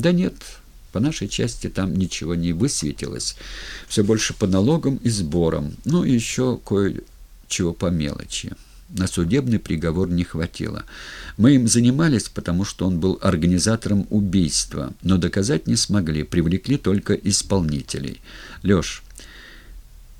Да нет, по нашей части там ничего не высветилось. Все больше по налогам и сборам. Ну и еще кое-чего по мелочи. На судебный приговор не хватило. Мы им занимались, потому что он был организатором убийства, но доказать не смогли, привлекли только исполнителей. Лёш,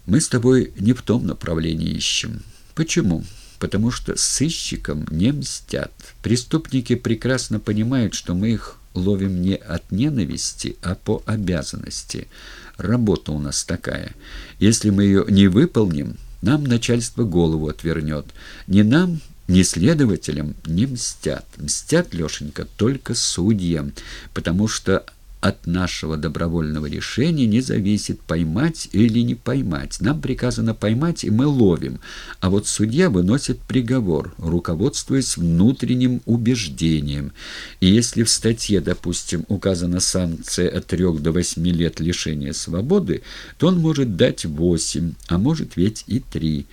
мы с тобой не в том направлении ищем. Почему? Потому что сыщикам не мстят. Преступники прекрасно понимают, что мы их ловим не от ненависти, а по обязанности. Работа у нас такая. Если мы ее не выполним, нам начальство голову отвернет. Ни нам, ни следователям не мстят. Мстят, Лешенька, только судьям, потому что от нашего добровольного решения не зависит, поймать или не поймать. Нам приказано поймать, и мы ловим. А вот судья выносит приговор, руководствуясь внутренним убеждением. И если в статье, допустим, указана санкция от трех до восьми лет лишения свободы, то он может дать восемь, а может ведь и три.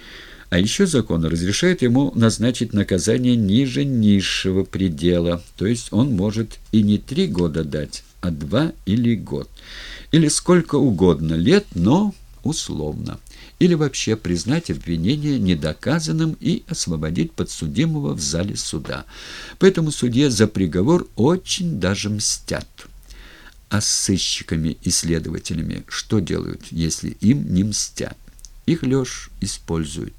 А еще закон разрешает ему назначить наказание ниже низшего предела, то есть он может и не три года дать, а два или год. Или сколько угодно лет, но условно. Или вообще признать обвинение недоказанным и освободить подсудимого в зале суда. Поэтому судье за приговор очень даже мстят. А с сыщиками и следователями что делают, если им не мстят? Их Лёш использует.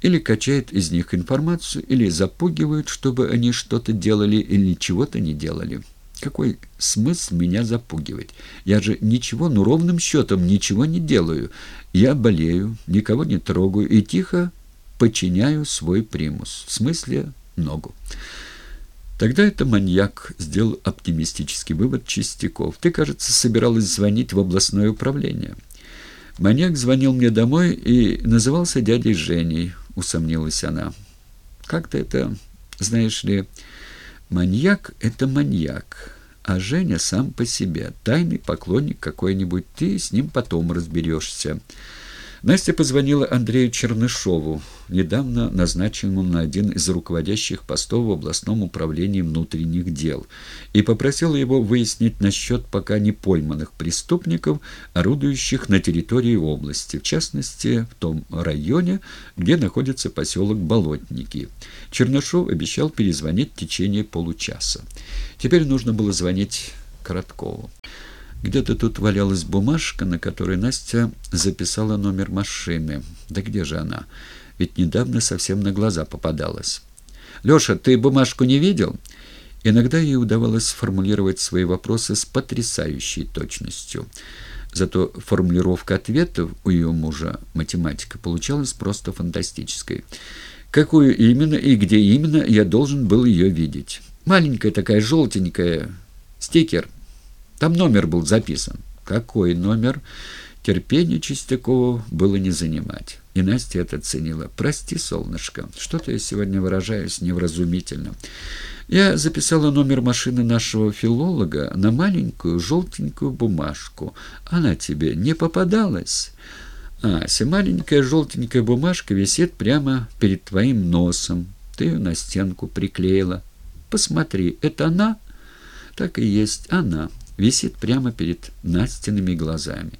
Или качает из них информацию, или запугивают, чтобы они что-то делали или чего-то не делали. Какой смысл меня запугивать? Я же ничего, ну ровным счетом ничего не делаю. Я болею, никого не трогаю и тихо подчиняю свой примус. В смысле ногу. Тогда это маньяк, сделал оптимистический вывод Чистяков. Ты, кажется, собиралась звонить в областное управление. Маньяк звонил мне домой и назывался дядей Женей, усомнилась она. Как-то это, знаешь ли... Маньяк — это маньяк, а Женя сам по себе, тайный поклонник какой-нибудь, ты с ним потом разберешься. Настя позвонила Андрею Чернышову, недавно назначенному на один из руководящих постов в областном управлении внутренних дел, и попросила его выяснить насчет пока не пойманных преступников, орудующих на территории области, в частности, в том районе, где находится поселок Болотники. Чернышов обещал перезвонить в течение получаса. Теперь нужно было звонить Короткову. Где-то тут валялась бумажка, на которой Настя записала номер машины. Да где же она? Ведь недавно совсем на глаза попадалась. «Леша, ты бумажку не видел?» Иногда ей удавалось формулировать свои вопросы с потрясающей точностью. Зато формулировка ответов у ее мужа, математика, получалась просто фантастической. Какую именно и где именно я должен был ее видеть? Маленькая такая желтенькая, стикер – там номер был записан. Какой номер? Терпение Чистякова было не занимать. И Настя это ценила. «Прости, солнышко, что-то я сегодня выражаюсь невразумительно. Я записала номер машины нашего филолога на маленькую желтенькую бумажку. Она тебе не попадалась?» «Ася, маленькая желтенькая бумажка висит прямо перед твоим носом. Ты ее на стенку приклеила. Посмотри, это она?» «Так и есть она» висит прямо перед Настиными глазами.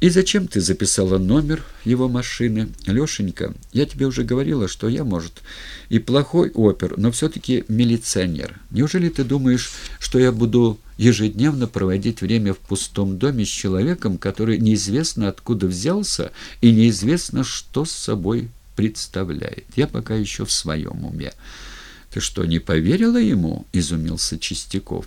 «И зачем ты записала номер его машины? Лешенька, я тебе уже говорила, что я, может, и плохой опер, но все-таки милиционер. Неужели ты думаешь, что я буду ежедневно проводить время в пустом доме с человеком, который неизвестно откуда взялся и неизвестно, что с собой представляет? Я пока еще в своем уме». «Ты что, не поверила ему?» – изумился Чистяков.